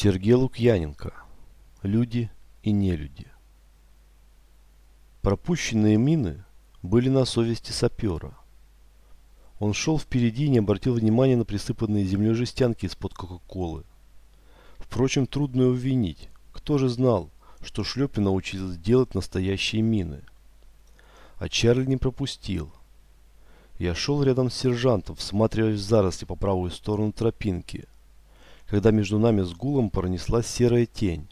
Сергей Лукьяненко. Люди и нелюди. Пропущенные мины были на совести сапера. Он шел впереди и не обратил внимания на присыпанные землей жестянки из-под Кока-Колы. Впрочем, трудно его винить. Кто же знал, что Шлепе научилась делать настоящие мины? А Чарли не пропустил. Я шел рядом с сержантом, всматриваясь в заросли по правую сторону тропинки, когда между нами с гулом пронеслась серая тень.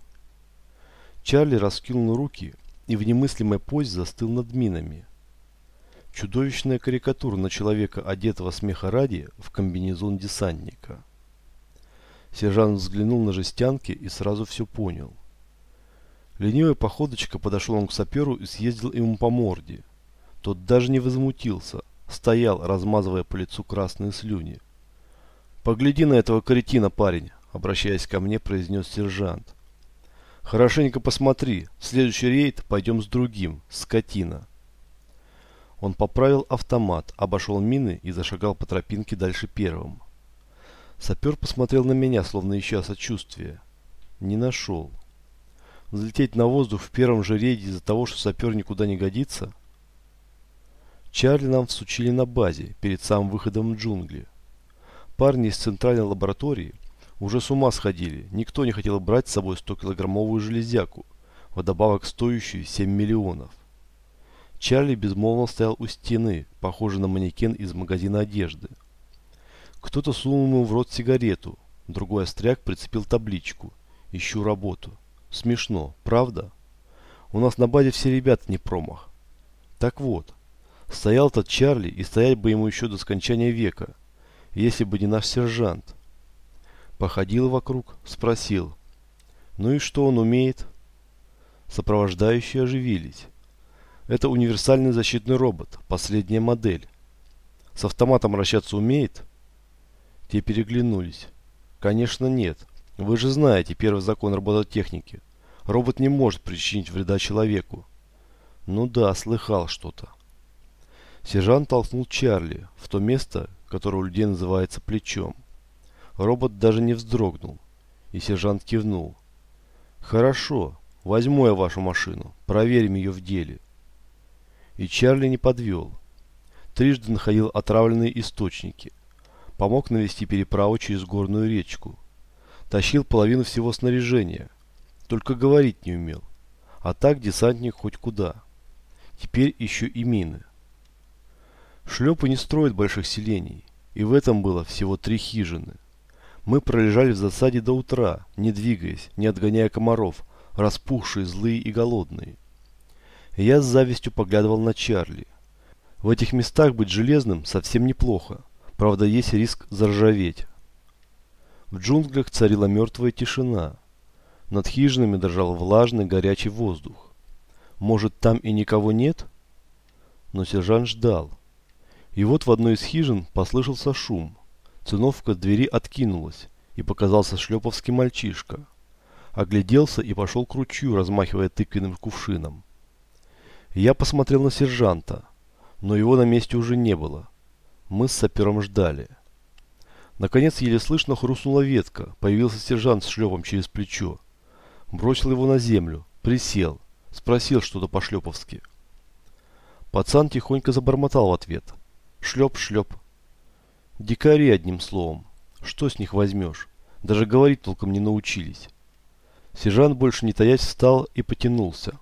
Чарли раскинул руки и в немыслимой позе застыл над минами. Чудовищная карикатура на человека, одетого смеха ради, в комбинезон десантника. Сержант взглянул на жестянки и сразу все понял. Ленивой походочка подошел он к саперу и съездил ему по морде. Тот даже не возмутился, стоял, размазывая по лицу красные слюни. «Погляди на этого каретина, парень», — обращаясь ко мне, произнес сержант. «Хорошенько посмотри, следующий рейд пойдем с другим, скотина». Он поправил автомат, обошел мины и зашагал по тропинке дальше первым. Сапер посмотрел на меня, словно ища сочувствия. Не нашел. Взлететь на воздух в первом же рейде из-за того, что сапер никуда не годится – Чарли нам всучили на базе, перед самым выходом в джунгли. Парни из центральной лаборатории уже с ума сходили, никто не хотел брать с собой 100-килограммовую железяку, вдобавок стоящую 7 миллионов. Чарли безмолвно стоял у стены, похожий на манекен из магазина одежды. Кто-то сунул ему в рот сигарету, другой остряк прицепил табличку «Ищу работу». Смешно, правда? У нас на базе все ребята не промах. Так вот, Стоял тот Чарли, и стоять бы ему еще до скончания века, если бы не наш сержант. Походил вокруг, спросил. Ну и что он умеет? Сопровождающие оживились. Это универсальный защитный робот, последняя модель. С автоматом вращаться умеет? Те переглянулись. Конечно нет. Вы же знаете первый закон робототехники. Робот не может причинить вреда человеку. Ну да, слыхал что-то. Сержант толкнул Чарли в то место, которое у людей называется плечом. Робот даже не вздрогнул, и сержант кивнул. «Хорошо, возьму я вашу машину, проверим ее в деле». И Чарли не подвел. Трижды находил отравленные источники. Помог навести переправу через горную речку. Тащил половину всего снаряжения. Только говорить не умел. А так десантник хоть куда. Теперь еще и мины. Шлепы не строят больших селений, и в этом было всего три хижины. Мы пролежали в засаде до утра, не двигаясь, не отгоняя комаров, распухшие, злые и голодные. Я с завистью поглядывал на Чарли. В этих местах быть железным совсем неплохо, правда есть риск заржаветь. В джунглях царила мертвая тишина. Над хижинами дрожал влажный горячий воздух. Может там и никого нет? Но сержант ждал. И вот в одной из хижин послышался шум. Циновка двери откинулась, и показался шлеповский мальчишка. Огляделся и пошел к ручью, размахивая тыквенным кувшином. Я посмотрел на сержанта, но его на месте уже не было. Мы с сапером ждали. Наконец еле слышно хрустнула ветка, появился сержант с шлепом через плечо. Бросил его на землю, присел, спросил что-то по-шлеповски. Пацан тихонько забормотал в ответ – Шлеп-шлеп. Дикари, одним словом. Что с них возьмешь? Даже говорить толком не научились. Сержант больше не таясь встал и потянулся.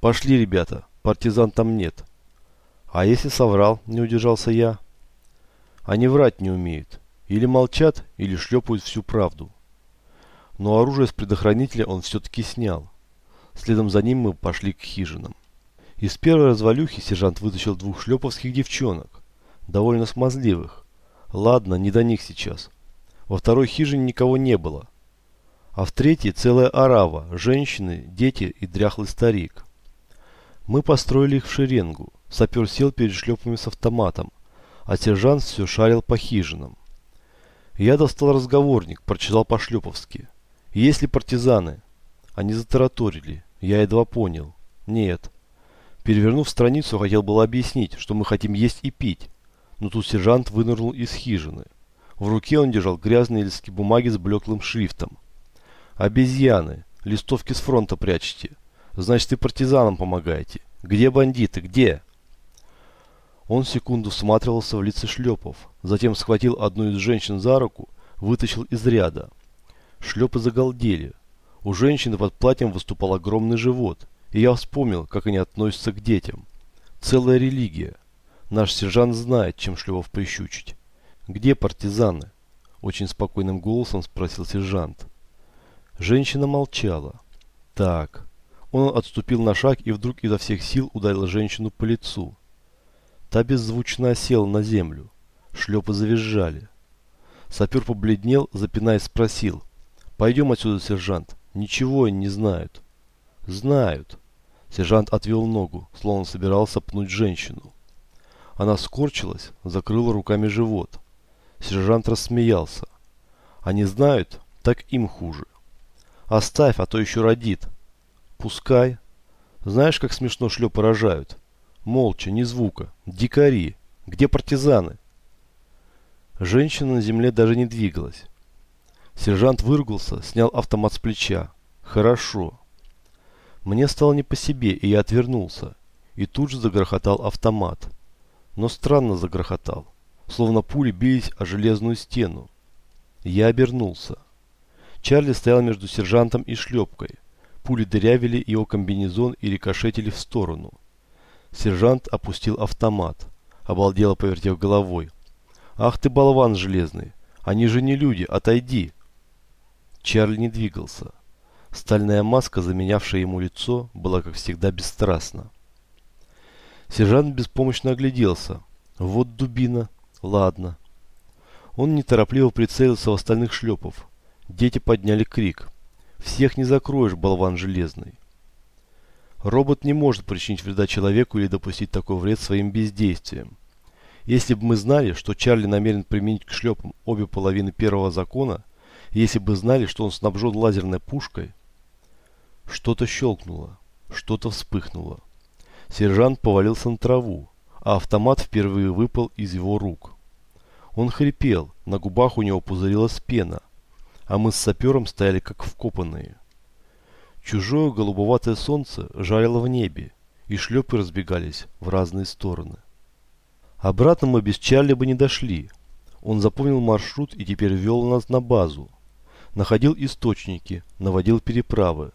Пошли, ребята, партизан там нет. А если соврал, не удержался я? Они врать не умеют. Или молчат, или шлепают всю правду. Но оружие с предохранителя он все-таки снял. Следом за ним мы пошли к хижинам. Из первой развалюхи сержант вытащил двух шлеповских девчонок довольно смазливых. Ладно, не до них сейчас. Во второй хижине никого не было. А в третьей целая орава, женщины, дети и дряхлый старик. Мы построили их в шеренгу. Сапер сел перед шлепами с автоматом, а сержант все шарил по хижинам. Я достал разговорник, прочитал по-шлеповски. Есть ли партизаны? Они затараторили. Я едва понял. Нет. Перевернув страницу, хотел было объяснить, что мы хотим есть и пить но тут сержант вынырнул из хижины. В руке он держал грязные листки бумаги с блеклым шрифтом. Обезьяны. Листовки с фронта прячете. Значит, и партизанам помогаете. Где бандиты? Где? Он секунду всматривался в лица шлепов, затем схватил одну из женщин за руку, вытащил из ряда. Шлепы загалдели. У женщины под платьем выступал огромный живот, и я вспомнил, как они относятся к детям. Целая религия. Наш сержант знает, чем шлепов прищучить. «Где партизаны?» Очень спокойным голосом спросил сержант. Женщина молчала. Так. Он отступил на шаг и вдруг изо всех сил ударил женщину по лицу. Та беззвучно осела на землю. Шлепы завизжали. Сапер побледнел, запинаясь, спросил. «Пойдем отсюда, сержант. Ничего они не знают». «Знают». Сержант отвел ногу, словно собирался пнуть женщину. Она скорчилась, закрыла руками живот. Сержант рассмеялся. Они знают, так им хуже. Оставь, а то еще родит. Пускай. Знаешь, как смешно шлепы рожают? Молча, ни звука. Дикари. Где партизаны? Женщина на земле даже не двигалась. Сержант выругался, снял автомат с плеча. Хорошо. Мне стало не по себе, и я отвернулся. И тут же загрохотал автомат. Но странно загрохотал словно пули бились о железную стену. Я обернулся. Чарли стоял между сержантом и шлепкой. Пули дырявили его комбинезон и рикошетили в сторону. Сержант опустил автомат, обалдело повертев головой. «Ах ты болван железный! Они же не люди, отойди!» Чарли не двигался. Стальная маска, заменявшая ему лицо, была, как всегда, бесстрастна. Сержант беспомощно огляделся. Вот дубина, Ладно. Он неторопливо прицелился в остальных шлепов. Дети подняли крик. Всех не закроешь, болван железный. Робот не может причинить вреда человеку или допустить такой вред своим бездействием. Если бы мы знали, что Чарли намерен применить к шлепам обе половины первого закона, если бы знали, что он снабжен лазерной пушкой... Что-то щелкнуло, что-то вспыхнуло. Сержант повалился на траву а автомат впервые выпал из его рук. Он хрипел, на губах у него пузырилась пена, а мы с сапером стояли как вкопанные. Чужое голубоватое солнце жарило в небе, и шлепы разбегались в разные стороны. Обратно мы без Чарли бы не дошли. Он запомнил маршрут и теперь вел нас на базу. Находил источники, наводил переправы.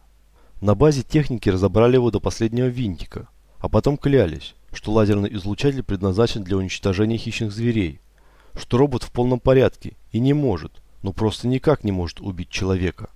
На базе техники разобрали его до последнего винтика, а потом клялись, что лазерный излучатель предназначен для уничтожения хищных зверей, что робот в полном порядке и не может, ну просто никак не может убить человека.